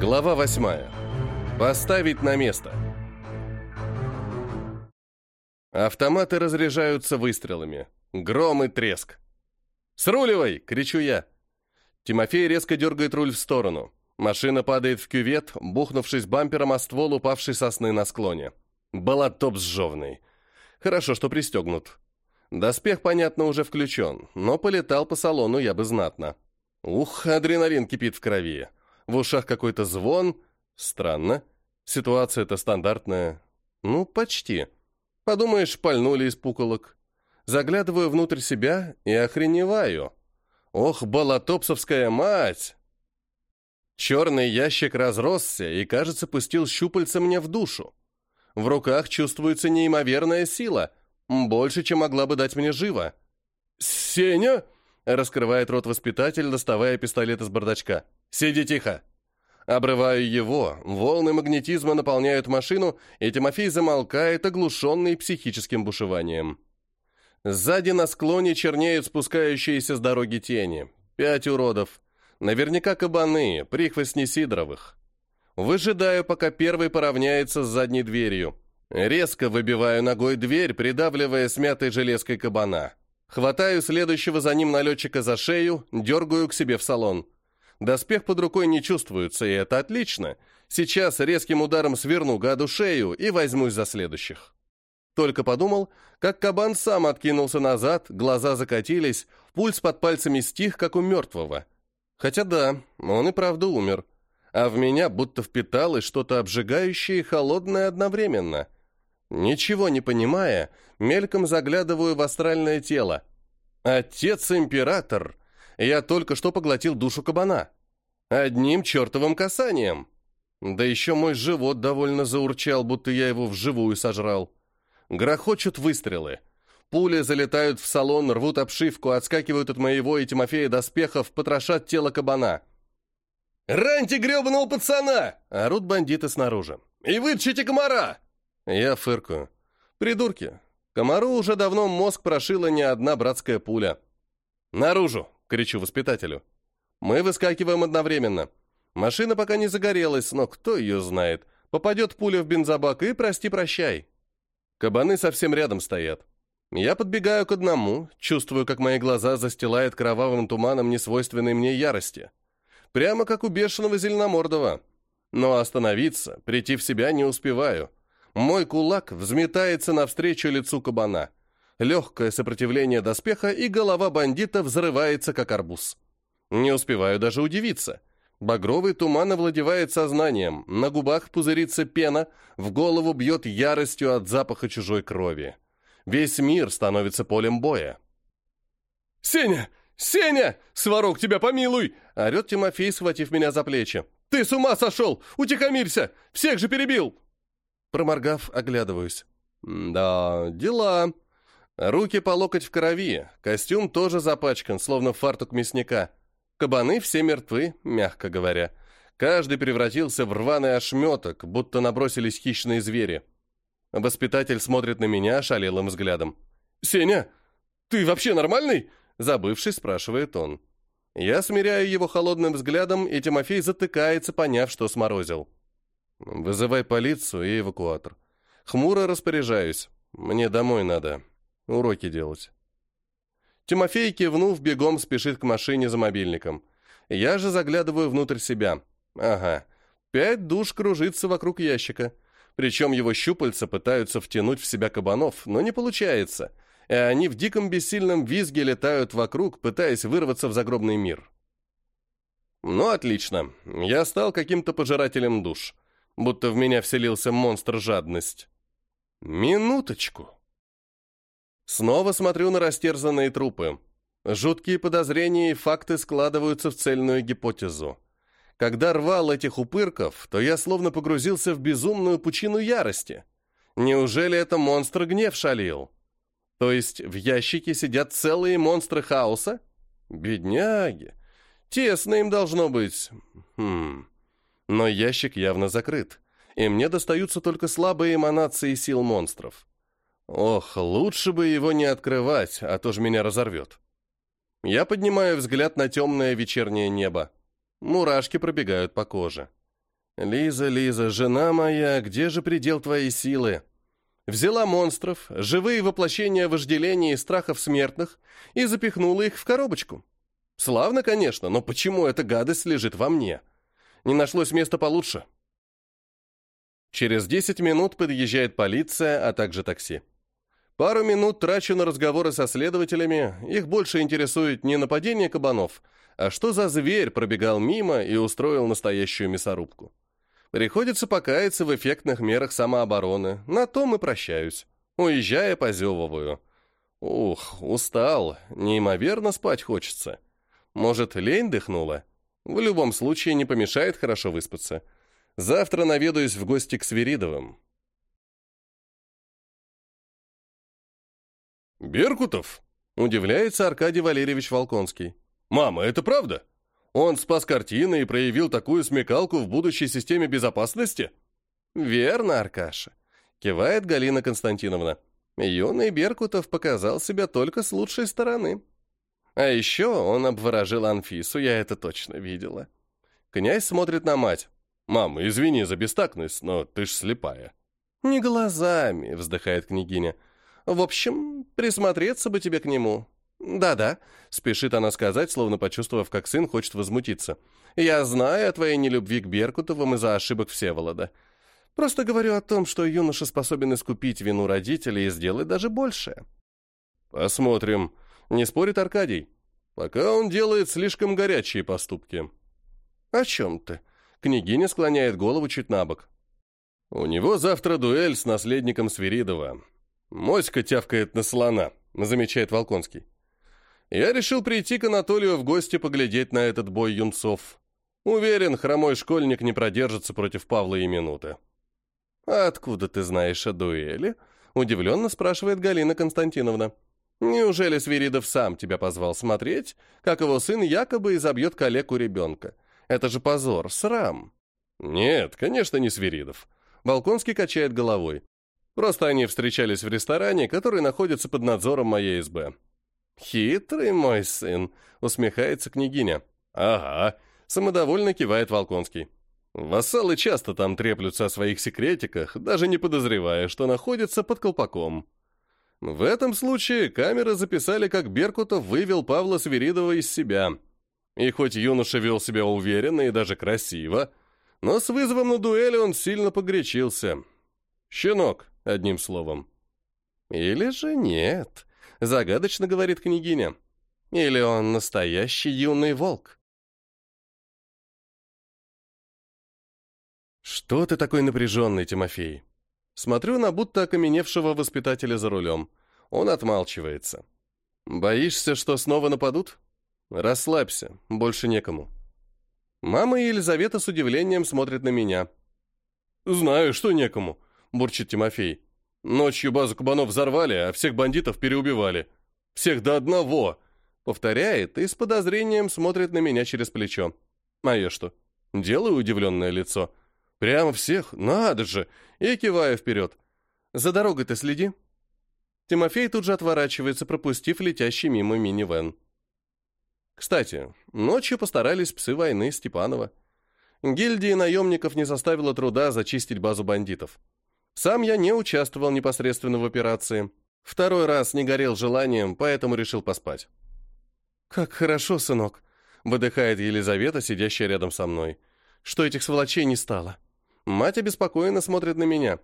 Глава восьмая. Поставить на место. Автоматы разряжаются выстрелами. Гром и треск. «Сруливай!» — кричу я. Тимофей резко дергает руль в сторону. Машина падает в кювет, бухнувшись бампером о ствол упавшей сосны на склоне. Болотоп сжевный. Хорошо, что пристегнут. Доспех, понятно, уже включен, но полетал по салону я бы знатно. Ух, адреналин кипит в крови. В ушах какой-то звон. Странно. Ситуация-то стандартная. Ну, почти. Подумаешь, пальнули из пуколок. Заглядываю внутрь себя и охреневаю. Ох, болотопсовская мать! Черный ящик разросся и, кажется, пустил щупальца мне в душу. В руках чувствуется неимоверная сила, больше, чем могла бы дать мне живо. «Сеня!» — раскрывает рот воспитатель, доставая пистолет из бардачка. «Сиди тихо!» Обрываю его, волны магнетизма наполняют машину, и Тимофей замолкает, оглушенный психическим бушеванием. Сзади на склоне чернеют спускающиеся с дороги тени. Пять уродов. Наверняка кабаны, прихвостни Сидоровых. Выжидаю, пока первый поравняется с задней дверью. Резко выбиваю ногой дверь, придавливая смятой железкой кабана. Хватаю следующего за ним налетчика за шею, дергаю к себе в салон. Доспех под рукой не чувствуется, и это отлично. Сейчас резким ударом сверну гаду шею и возьмусь за следующих. Только подумал, как кабан сам откинулся назад, глаза закатились, пульс под пальцами стих, как у мертвого. Хотя да, он и правда умер. А в меня будто впиталось что-то обжигающее и холодное одновременно. Ничего не понимая, мельком заглядываю в астральное тело. Отец-император! Я только что поглотил душу кабана. Одним чертовым касанием. Да еще мой живот довольно заурчал, будто я его вживую сожрал. Грохочут выстрелы. Пули залетают в салон, рвут обшивку, отскакивают от моего и Тимофея доспехов, потрошат тело кабана. «Раньте гребаного пацана!» — орут бандиты снаружи. «И вытащите комара!» Я фыркаю. «Придурки! Комару уже давно мозг прошила не одна братская пуля». «Наружу!» — кричу воспитателю. Мы выскакиваем одновременно. Машина пока не загорелась, но кто ее знает. Попадет пуля в бензобак и прости-прощай. Кабаны совсем рядом стоят. Я подбегаю к одному, чувствую, как мои глаза застилает кровавым туманом несвойственной мне ярости. Прямо как у бешеного зеленомордого. Но остановиться, прийти в себя не успеваю. Мой кулак взметается навстречу лицу кабана. Легкое сопротивление доспеха, и голова бандита взрывается, как арбуз. Не успеваю даже удивиться. Багровый туман овладевает сознанием, на губах пузырится пена, в голову бьет яростью от запаха чужой крови. Весь мир становится полем боя. «Сеня! Сеня! Сварог, тебя помилуй!» — орет Тимофей, схватив меня за плечи. «Ты с ума сошел! Утихомирься! Всех же перебил!» Проморгав, оглядываюсь. «Да, дела. Руки по локоть в крови, костюм тоже запачкан, словно фартук мясника. Кабаны все мертвы, мягко говоря. Каждый превратился в рваный ошметок, будто набросились хищные звери. Воспитатель смотрит на меня шалелым взглядом. «Сеня, ты вообще нормальный?» Забывшись, спрашивает он. Я смиряю его холодным взглядом, и Тимофей затыкается, поняв, что сморозил. «Вызывай полицию и эвакуатор. Хмуро распоряжаюсь. Мне домой надо. Уроки делать». Тимофей, кивнув, бегом спешит к машине за мобильником. Я же заглядываю внутрь себя. Ага, пять душ кружится вокруг ящика. Причем его щупальца пытаются втянуть в себя кабанов, но не получается. И они в диком бессильном визге летают вокруг, пытаясь вырваться в загробный мир. Ну, отлично. Я стал каким-то пожирателем душ. Будто в меня вселился монстр жадность. Минуточку. Снова смотрю на растерзанные трупы. Жуткие подозрения и факты складываются в цельную гипотезу. Когда рвал этих упырков, то я словно погрузился в безумную пучину ярости. Неужели это монстр гнев шалил? То есть в ящике сидят целые монстры хаоса? Бедняги. Тесно им должно быть. Хм. Но ящик явно закрыт, и мне достаются только слабые эманации сил монстров. Ох, лучше бы его не открывать, а то ж меня разорвет. Я поднимаю взгляд на темное вечернее небо. Мурашки пробегают по коже. Лиза, Лиза, жена моя, где же предел твоей силы? Взяла монстров, живые воплощения вожделения и страхов смертных, и запихнула их в коробочку. Славно, конечно, но почему эта гадость лежит во мне? Не нашлось места получше. Через 10 минут подъезжает полиция, а также такси. Пару минут трачу на разговоры со следователями, их больше интересует не нападение кабанов, а что за зверь пробегал мимо и устроил настоящую мясорубку. Приходится покаяться в эффектных мерах самообороны, на том и прощаюсь. Уезжая, позевываю. Ух, устал, неимоверно спать хочется. Может, лень дыхнула? В любом случае не помешает хорошо выспаться. Завтра наведаюсь в гости к Свиридовым. «Беркутов?» — удивляется Аркадий Валерьевич Волконский. «Мама, это правда? Он спас картины и проявил такую смекалку в будущей системе безопасности?» «Верно, Аркаша», — кивает Галина Константиновна. Юный Беркутов показал себя только с лучшей стороны. А еще он обворожил Анфису, я это точно видела. Князь смотрит на мать. «Мама, извини за бестактность, но ты ж слепая». «Не глазами», — вздыхает княгиня. «В общем, присмотреться бы тебе к нему». «Да-да», — спешит она сказать, словно почувствовав, как сын хочет возмутиться. «Я знаю о твоей нелюбви к Беркутовым из-за ошибок Всеволода. Просто говорю о том, что юноша способен искупить вину родителей и сделать даже большее». «Посмотрим», — не спорит Аркадий. «Пока он делает слишком горячие поступки». «О чем ты?» Княгиня склоняет голову чуть на бок. «У него завтра дуэль с наследником Свиридова. Моська тявкает на слона», — замечает Волконский. «Я решил прийти к Анатолию в гости поглядеть на этот бой юнцов. Уверен, хромой школьник не продержится против Павла и минуты». «А откуда ты знаешь о дуэли?» — удивленно спрашивает Галина Константиновна. «Неужели Свиридов сам тебя позвал смотреть, как его сын якобы изобьет калеку ребенка? Это же позор, срам. Нет, конечно, не Свиридов. Балконский качает головой. Просто они встречались в ресторане, который находится под надзором моей СБ. «Хитрый мой сын», — усмехается княгиня. «Ага», — самодовольно кивает Волконский. Вассалы часто там треплются о своих секретиках, даже не подозревая, что находятся под колпаком. В этом случае камеры записали, как Беркутов вывел Павла Свиридова из себя — и хоть юноша вел себя уверенно и даже красиво, но с вызовом на дуэли он сильно погречился. Щенок, одним словом. Или же нет, загадочно говорит княгиня. Или он настоящий юный волк. Что ты такой напряженный, Тимофей? Смотрю на будто окаменевшего воспитателя за рулем. Он отмалчивается. Боишься, что снова нападут? «Расслабься, больше некому». Мама и Елизавета с удивлением смотрят на меня. «Знаю, что некому», — бурчит Тимофей. «Ночью базу кабанов взорвали, а всех бандитов переубивали. Всех до одного!» Повторяет и с подозрением смотрит на меня через плечо. А я что? Делаю удивленное лицо. Прямо всех? Надо же! И киваю вперед. За дорогой ты следи. Тимофей тут же отворачивается, пропустив летящий мимо мини-вэн. Кстати, ночью постарались псы войны Степанова. Гильдии наемников не составило труда зачистить базу бандитов. Сам я не участвовал непосредственно в операции. Второй раз не горел желанием, поэтому решил поспать. «Как хорошо, сынок», — выдыхает Елизавета, сидящая рядом со мной, «что этих сволочей не стало». Мать обеспокоенно смотрит на меня.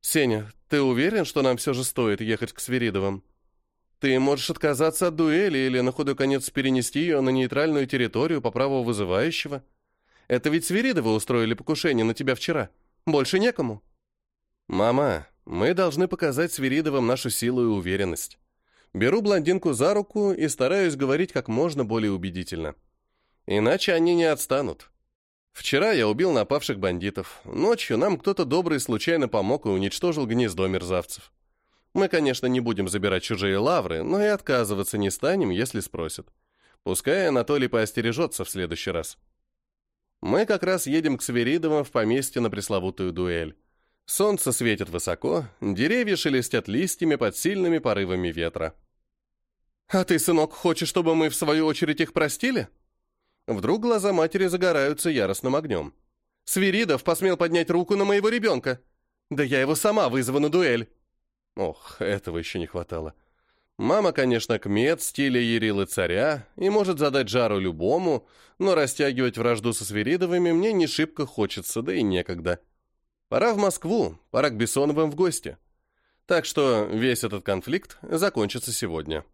«Сеня, ты уверен, что нам все же стоит ехать к Свиридовым?» Ты можешь отказаться от дуэли или на худой конец перенести ее на нейтральную территорию по праву вызывающего. Это ведь Свиридовы устроили покушение на тебя вчера. Больше некому. Мама, мы должны показать Свиридовым нашу силу и уверенность. Беру блондинку за руку и стараюсь говорить как можно более убедительно. Иначе они не отстанут. Вчера я убил напавших бандитов. Ночью нам кто-то добрый случайно помог и уничтожил гнездо мерзавцев. Мы, конечно, не будем забирать чужие лавры, но и отказываться не станем, если спросят. Пускай Анатолий поостережется в следующий раз. Мы как раз едем к Сверидовым в поместье на пресловутую дуэль. Солнце светит высоко, деревья шелестят листьями под сильными порывами ветра. «А ты, сынок, хочешь, чтобы мы в свою очередь их простили?» Вдруг глаза матери загораются яростным огнем. Свиридов посмел поднять руку на моего ребенка. Да я его сама вызову на дуэль. Ох, этого еще не хватало. Мама, конечно, кмет стиля Ярилы царя и может задать жару любому, но растягивать вражду со Свиридовыми мне не шибко хочется, да и некогда. Пора в Москву, пора к Бессоновым в гости. Так что весь этот конфликт закончится сегодня.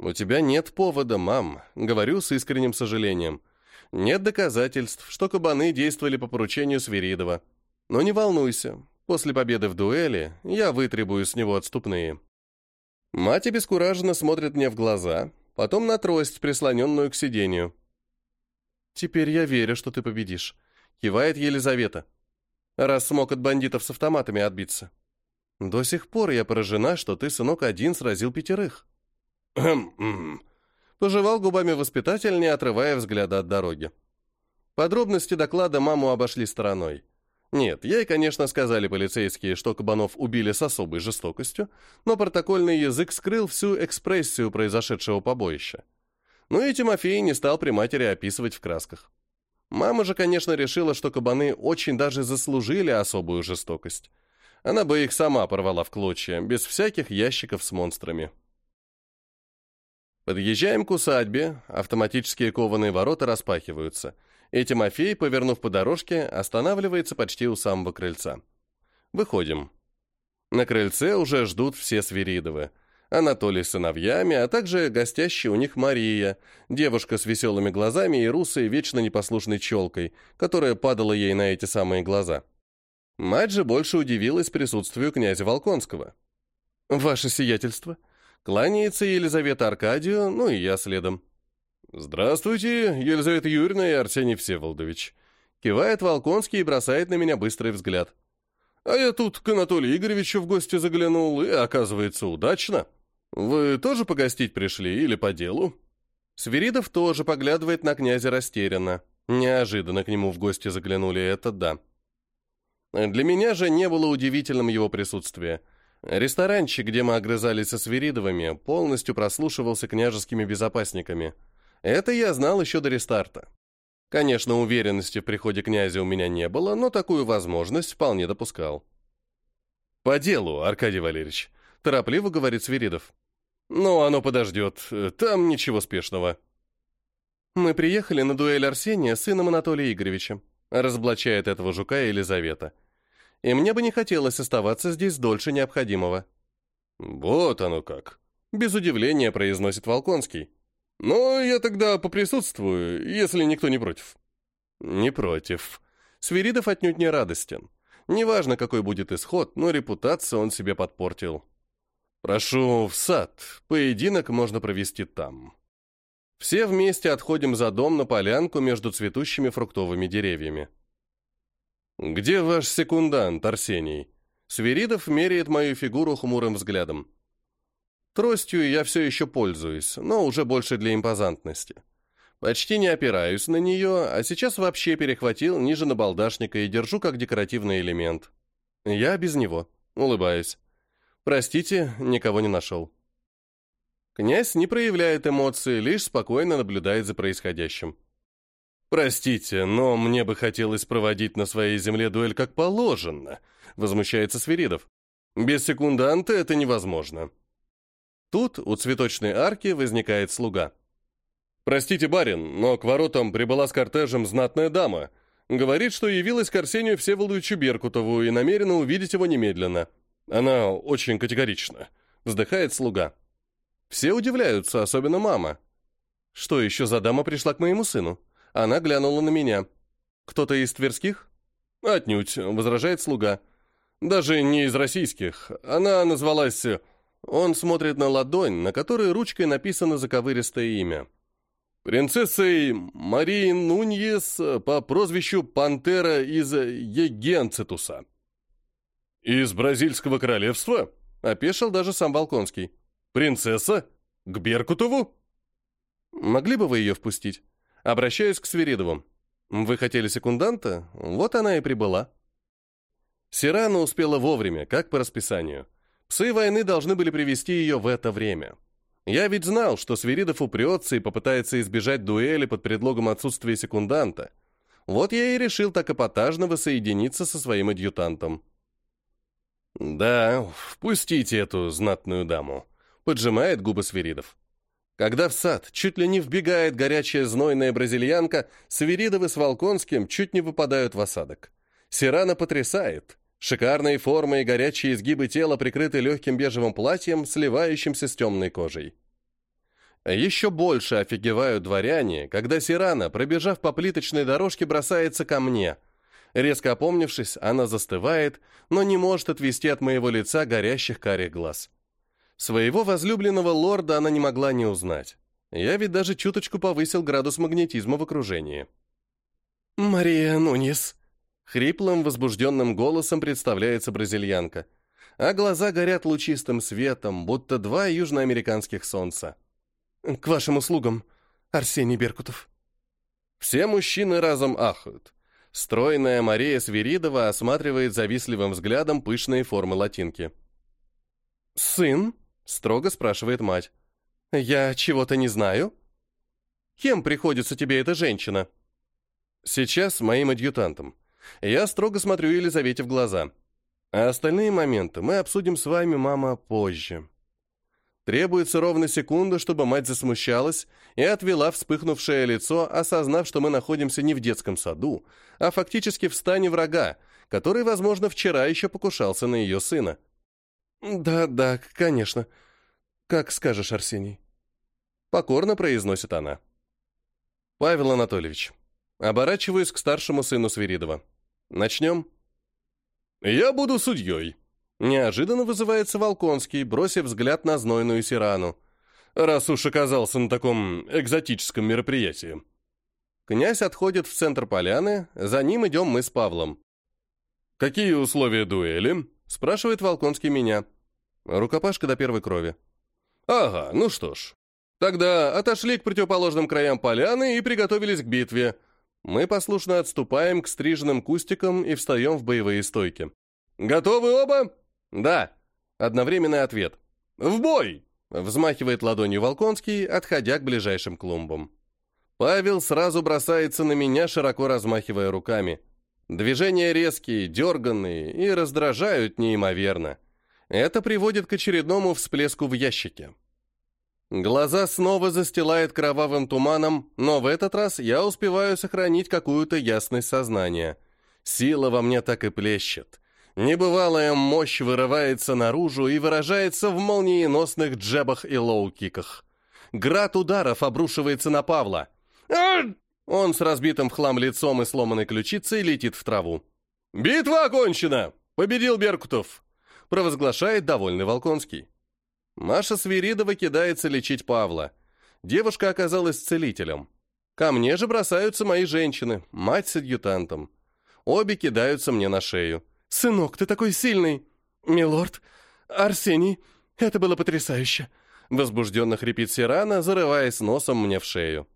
«У тебя нет повода, мам», — говорю с искренним сожалением. «Нет доказательств, что кабаны действовали по поручению Свиридова. Но не волнуйся, после победы в дуэли я вытребую с него отступные». Мать обескураженно смотрит мне в глаза, потом на трость, прислоненную к сиденью. «Теперь я верю, что ты победишь», — кивает Елизавета. «Раз смог от бандитов с автоматами отбиться. До сих пор я поражена, что ты, сынок, один сразил пятерых». Пожевал губами воспитатель, не отрывая взгляда от дороги. Подробности доклада маму обошли стороной. Нет, ей, конечно, сказали полицейские, что кабанов убили с особой жестокостью, но протокольный язык скрыл всю экспрессию произошедшего побоища. Ну и Тимофей не стал при матери описывать в красках. Мама же, конечно, решила, что кабаны очень даже заслужили особую жестокость. Она бы их сама порвала в клочья, без всяких ящиков с монстрами. Подъезжаем к усадьбе, автоматические кованые ворота распахиваются – и Тимофей, повернув по дорожке, останавливается почти у самого крыльца. Выходим. На крыльце уже ждут все Свиридовы. Анатолий с сыновьями, а также гостящая у них Мария, девушка с веселыми глазами и русой, вечно непослушной челкой, которая падала ей на эти самые глаза. Мать же больше удивилась присутствию князя Волконского. «Ваше сиятельство!» Кланяется Елизавета Аркадию, ну и я следом. «Здравствуйте, Елизавета Юрьевна и Арсений Всеволодович». Кивает Волконский и бросает на меня быстрый взгляд. «А я тут к Анатолию Игоревичу в гости заглянул, и, оказывается, удачно. Вы тоже погостить пришли или по делу?» Свиридов тоже поглядывает на князя растерянно. Неожиданно к нему в гости заглянули, это да. Для меня же не было удивительным его присутствие. Ресторанчик, где мы огрызались со Свиридовыми, полностью прослушивался княжескими безопасниками – это я знал еще до рестарта. Конечно, уверенности в приходе князя у меня не было, но такую возможность вполне допускал. «По делу, Аркадий Валерьевич», — торопливо говорит Свиридов. «Ну, оно подождет, там ничего спешного». «Мы приехали на дуэль Арсения с сыном Анатолия Игоревича», — разоблачает этого жука Елизавета. «И мне бы не хотелось оставаться здесь дольше необходимого». «Вот оно как», — без удивления произносит Волконский. «Ну, я тогда поприсутствую, если никто не против». «Не против». Свиридов отнюдь не радостен. Неважно, какой будет исход, но репутацию он себе подпортил. «Прошу в сад. Поединок можно провести там». Все вместе отходим за дом на полянку между цветущими фруктовыми деревьями. «Где ваш секундант, Арсений?» Свиридов меряет мою фигуру хмурым взглядом. Тростью я все еще пользуюсь, но уже больше для импозантности. Почти не опираюсь на нее, а сейчас вообще перехватил ниже набалдашника и держу как декоративный элемент. Я без него. Улыбаюсь. Простите, никого не нашел. Князь не проявляет эмоций, лишь спокойно наблюдает за происходящим. «Простите, но мне бы хотелось проводить на своей земле дуэль как положено», — возмущается Свиридов. «Без секунданта это невозможно». Тут у цветочной арки возникает слуга. «Простите, барин, но к воротам прибыла с кортежем знатная дама. Говорит, что явилась к Арсению Всеволодовичу Беркутову и намерена увидеть его немедленно. Она очень категорична», — вздыхает слуга. Все удивляются, особенно мама. «Что еще за дама пришла к моему сыну?» Она глянула на меня. «Кто-то из тверских?» «Отнюдь», — возражает слуга. «Даже не из российских. Она назвалась он смотрит на ладонь, на которой ручкой написано заковыристое имя. Принцессой Марии Нуньес по прозвищу Пантера из Егенцитуса. «Из Бразильского королевства?» — опешил даже сам Волконский. «Принцесса? К Беркутову?» «Могли бы вы ее впустить?» Обращаюсь к Свиридову. «Вы хотели секунданта? Вот она и прибыла». Сирана успела вовремя, как по расписанию. Псы войны должны были привести ее в это время. Я ведь знал, что Свиридов упрется и попытается избежать дуэли под предлогом отсутствия секунданта. Вот я и решил так эпатажно воссоединиться со своим адъютантом. «Да, впустите эту знатную даму», — поджимает губы Свиридов. Когда в сад чуть ли не вбегает горячая знойная бразильянка, Свиридовы с Волконским чуть не выпадают в осадок. Сирана потрясает. Шикарные формы и горячие изгибы тела прикрыты легким бежевым платьем, сливающимся с темной кожей. Еще больше офигевают дворяне, когда Сирана, пробежав по плиточной дорожке, бросается ко мне. Резко опомнившись, она застывает, но не может отвести от моего лица горящих карих глаз. Своего возлюбленного лорда она не могла не узнать. Я ведь даже чуточку повысил градус магнетизма в окружении. «Мария Нунис», — хриплым, возбужденным голосом представляется бразильянка, а глаза горят лучистым светом, будто два южноамериканских солнца. «К вашим услугам, Арсений Беркутов». Все мужчины разом ахают. Стройная Мария Свиридова осматривает завистливым взглядом пышные формы латинки. «Сын?» Строго спрашивает мать. «Я чего-то не знаю?» «Кем приходится тебе эта женщина?» «Сейчас моим адъютантом. Я строго смотрю Елизавете в глаза. А остальные моменты мы обсудим с вами, мама, позже». Требуется ровно секунда, чтобы мать засмущалась и отвела вспыхнувшее лицо, осознав, что мы находимся не в детском саду, а фактически в стане врага, который, возможно, вчера еще покушался на ее сына. «Да, да, конечно. Как скажешь, Арсений». Покорно произносит она. «Павел Анатольевич, оборачиваюсь к старшему сыну Свиридова. Начнем?» «Я буду судьей», — неожиданно вызывается Волконский, бросив взгляд на знойную Сирану, раз уж оказался на таком экзотическом мероприятии. Князь отходит в центр поляны, за ним идем мы с Павлом. «Какие условия дуэли?» — спрашивает Волконский меня. Рукопашка до первой крови. Ага, ну что ж. Тогда отошли к противоположным краям поляны и приготовились к битве. Мы послушно отступаем к стриженным кустикам и встаем в боевые стойки. Готовы оба? Да. Одновременный ответ. В бой! Взмахивает ладонью Волконский, отходя к ближайшим клумбам. Павел сразу бросается на меня, широко размахивая руками. Движения резкие, дерганные и раздражают неимоверно. Это приводит к очередному всплеску в ящике. Глаза снова застилает кровавым туманом, но в этот раз я успеваю сохранить какую-то ясность сознания. Сила во мне так и плещет. Небывалая мощь вырывается наружу и выражается в молниеносных джебах и лоу-киках. Град ударов обрушивается на Павла. Он с разбитым в хлам лицом и сломанной ключицей летит в траву. «Битва окончена! Победил Беркутов!» провозглашает довольный Волконский. Маша Свиридова кидается лечить Павла. Девушка оказалась целителем. Ко мне же бросаются мои женщины, мать с адъютантом. Обе кидаются мне на шею. «Сынок, ты такой сильный!» «Милорд, Арсений, это было потрясающе!» Возбужденно хрипит Сирана, зарываясь носом мне в шею.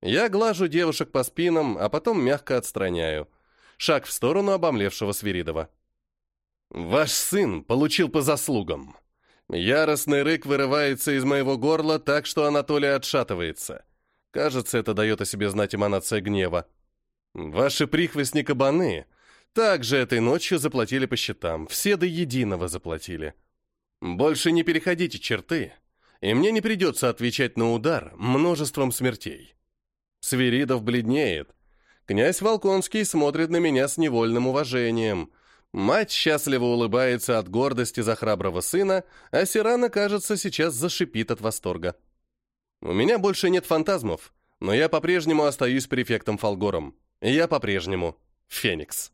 Я глажу девушек по спинам, а потом мягко отстраняю. Шаг в сторону обомлевшего Свиридова. «Ваш сын получил по заслугам». Яростный рык вырывается из моего горла так, что Анатолий отшатывается. Кажется, это дает о себе знать эманация гнева. Ваши прихвостни-кабаны также этой ночью заплатили по счетам. Все до единого заплатили. Больше не переходите черты, и мне не придется отвечать на удар множеством смертей. Свиридов бледнеет. Князь Волконский смотрит на меня с невольным уважением, Мать счастливо улыбается от гордости за храброго сына, а Сирана, кажется, сейчас зашипит от восторга. У меня больше нет фантазмов, но я по-прежнему остаюсь префектом Фолгором. Я по-прежнему Феникс.